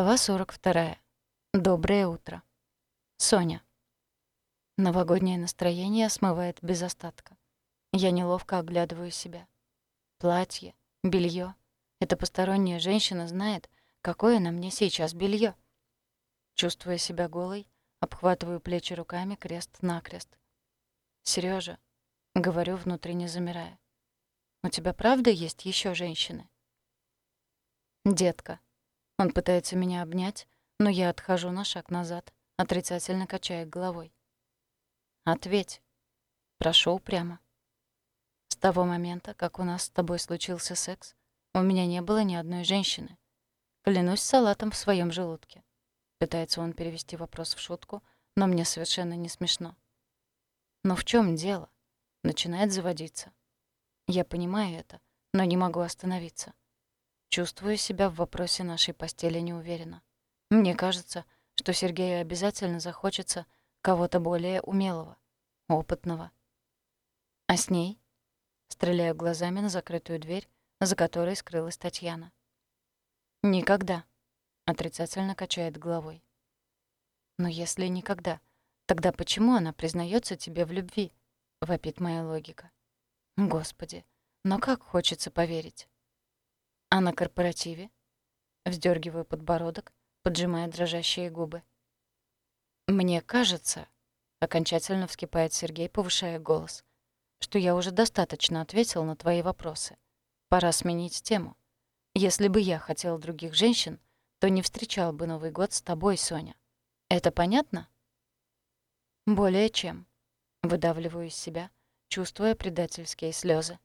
Глава 42. Доброе утро. Соня. Новогоднее настроение смывает без остатка. Я неловко оглядываю себя. Платье, белье. Эта посторонняя женщина знает, какое на мне сейчас белье. Чувствуя себя голой, обхватываю плечи руками крест-накрест. Сережа, говорю, внутренне замирая. «У тебя правда есть еще женщины?» «Детка», он пытается меня обнять, но я отхожу на шаг назад, отрицательно качая головой. «Ответь». Прошу прямо. С того момента, как у нас с тобой случился секс, у меня не было ни одной женщины. Клянусь салатом в своем желудке. Пытается он перевести вопрос в шутку, но мне совершенно не смешно. Но в чем дело? Начинает заводиться. Я понимаю это, но не могу остановиться. Чувствую себя в вопросе нашей постели неуверенно. Мне кажется, что Сергею обязательно захочется кого-то более умелого, опытного. А с ней? Стреляю глазами на закрытую дверь, за которой скрылась Татьяна. «Никогда», — отрицательно качает головой. «Но если никогда, тогда почему она признается тебе в любви?» — вопит моя логика. «Господи, но как хочется поверить». А на корпоративе? Вздергиваю подбородок, поджимая дрожащие губы. Мне кажется, окончательно вскипает Сергей, повышая голос, что я уже достаточно ответил на твои вопросы. Пора сменить тему. Если бы я хотел других женщин, то не встречал бы Новый год с тобой, Соня. Это понятно? Более чем. Выдавливаю из себя, чувствуя предательские слезы.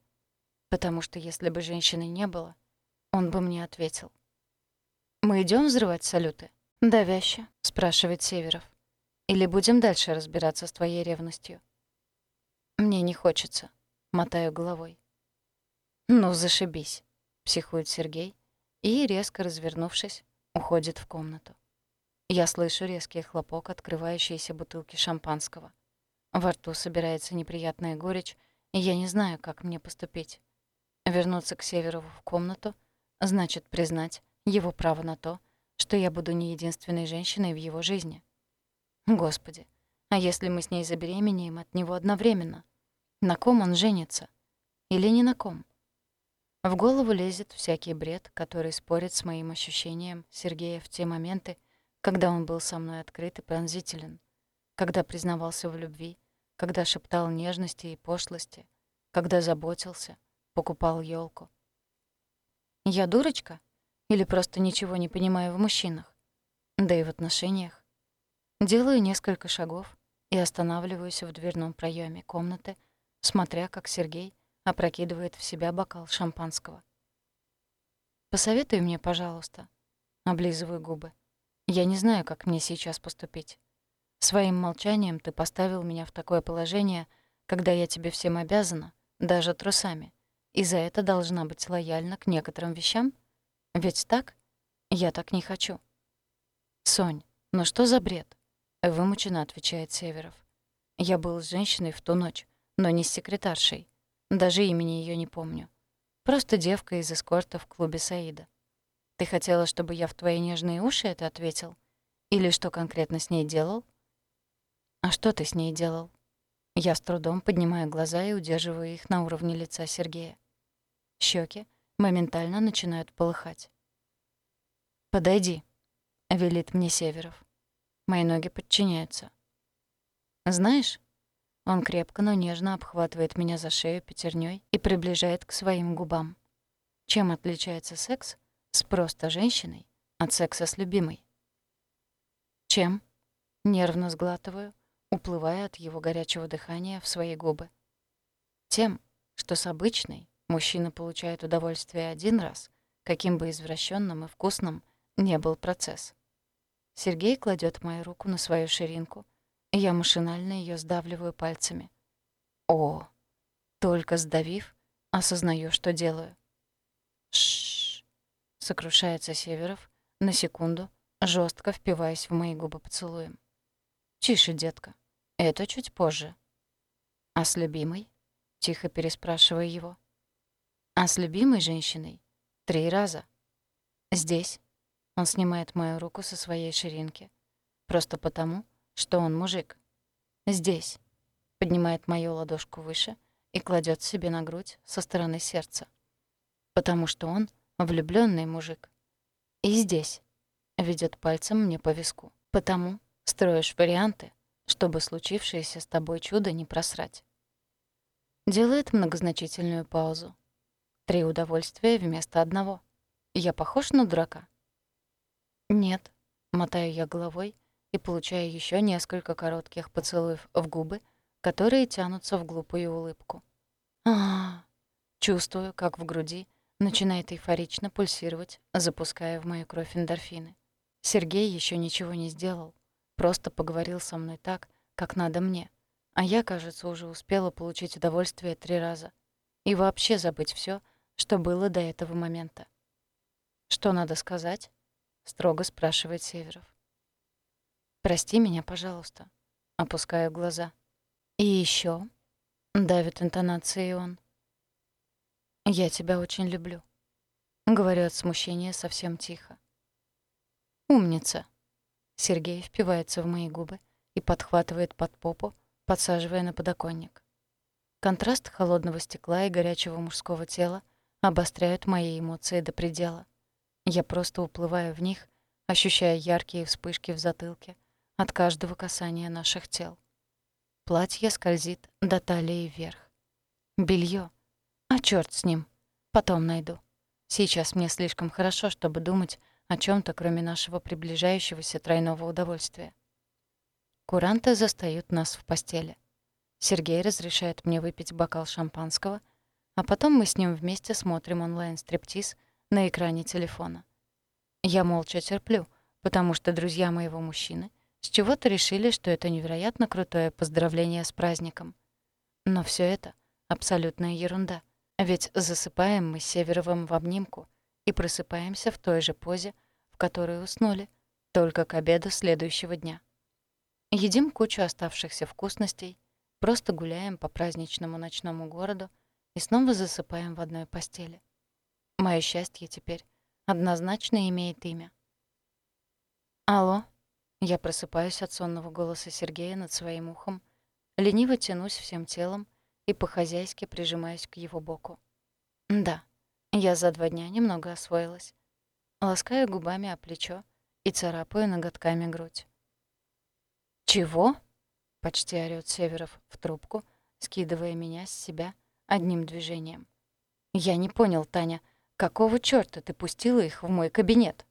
Потому что если бы женщины не было, он бы мне ответил. «Мы идем взрывать салюты?» «Давяще», — спрашивает Северов. «Или будем дальше разбираться с твоей ревностью?» «Мне не хочется», — мотаю головой. «Ну, зашибись», — психует Сергей и, резко развернувшись, уходит в комнату. Я слышу резкий хлопок открывающейся бутылки шампанского. Во рту собирается неприятная горечь, и я не знаю, как мне поступить. Вернуться к Северову в комнату — значит признать его право на то, что я буду не единственной женщиной в его жизни. Господи, а если мы с ней забеременеем от него одновременно? На ком он женится? Или не на ком? В голову лезет всякий бред, который спорит с моим ощущением Сергея в те моменты, когда он был со мной открыт и пронзителен, когда признавался в любви, когда шептал нежности и пошлости, когда заботился, покупал елку. Я дурочка? Или просто ничего не понимаю в мужчинах? Да и в отношениях. Делаю несколько шагов и останавливаюсь в дверном проеме комнаты, смотря, как Сергей опрокидывает в себя бокал шампанского. «Посоветуй мне, пожалуйста». Облизываю губы. «Я не знаю, как мне сейчас поступить. Своим молчанием ты поставил меня в такое положение, когда я тебе всем обязана, даже трусами и за это должна быть лояльна к некоторым вещам? Ведь так? Я так не хочу. Сонь, ну что за бред? Вымученно отвечает Северов. Я был с женщиной в ту ночь, но не с секретаршей. Даже имени ее не помню. Просто девка из эскорта в клубе Саида. Ты хотела, чтобы я в твои нежные уши это ответил? Или что конкретно с ней делал? А что ты с ней делал? Я с трудом поднимаю глаза и удерживаю их на уровне лица Сергея. Щеки моментально начинают полыхать. «Подойди», — велит мне Северов. Мои ноги подчиняются. «Знаешь...» Он крепко, но нежно обхватывает меня за шею пятерней и приближает к своим губам. Чем отличается секс с просто женщиной от секса с любимой? Чем? Нервно сглатываю, уплывая от его горячего дыхания в свои губы. Тем, что с обычной, Мужчина получает удовольствие один раз, каким бы извращенным и вкусным не был процесс. Сергей кладет мою руку на свою ширинку, и я машинально ее сдавливаю пальцами. О, только сдавив, осознаю, что делаю. Шш, сокрушается Северов, на секунду, жестко впиваясь в мои губы поцелуем. Тише, детка, это чуть позже. А с любимой? Тихо переспрашиваю его. А с любимой женщиной — три раза. Здесь. Он снимает мою руку со своей ширинки. Просто потому, что он мужик. Здесь. Поднимает мою ладошку выше и кладет себе на грудь со стороны сердца. Потому что он влюбленный мужик. И здесь. Ведет пальцем мне по виску. Потому строишь варианты, чтобы случившееся с тобой чудо не просрать. Делает многозначительную паузу. Три удовольствия вместо одного. Я похож на дурака? Нет. Мотаю я головой и получаю еще несколько коротких поцелуев в губы, которые тянутся в глупую улыбку. А, -а, Чувствую, как в груди начинает эйфорично пульсировать, запуская в мою кровь эндорфины. Сергей еще ничего не сделал, просто поговорил со мной так, как надо мне. А я, кажется, уже успела получить удовольствие три раза. И вообще забыть все, что было до этого момента. «Что надо сказать?» — строго спрашивает Северов. «Прости меня, пожалуйста», — опускаю глаза. «И еще давит интонацией он. «Я тебя очень люблю», — говорю от смущения совсем тихо. «Умница», Сергей впивается в мои губы и подхватывает под попу, подсаживая на подоконник. Контраст холодного стекла и горячего мужского тела обостряют мои эмоции до предела. Я просто уплываю в них, ощущая яркие вспышки в затылке от каждого касания наших тел. Платье скользит до талии вверх. Белье. А чёрт с ним. Потом найду. Сейчас мне слишком хорошо, чтобы думать о чем то кроме нашего приближающегося тройного удовольствия. Куранты застают нас в постели. Сергей разрешает мне выпить бокал шампанского, а потом мы с ним вместе смотрим онлайн-стриптиз на экране телефона. Я молча терплю, потому что друзья моего мужчины с чего-то решили, что это невероятно крутое поздравление с праздником. Но все это — абсолютная ерунда, ведь засыпаем мы с Северовым в обнимку — и просыпаемся в той же позе, в которой уснули, только к обеду следующего дня. Едим кучу оставшихся вкусностей, просто гуляем по праздничному ночному городу и снова засыпаем в одной постели. Моё счастье теперь однозначно имеет имя. «Алло?» Я просыпаюсь от сонного голоса Сергея над своим ухом, лениво тянусь всем телом и по-хозяйски прижимаюсь к его боку. «Да, я за два дня немного освоилась. Ласкаю губами о плечо и царапаю ноготками грудь. «Чего?» — почти орёт Северов в трубку, скидывая меня с себя одним движением. «Я не понял, Таня, какого чёрта ты пустила их в мой кабинет?»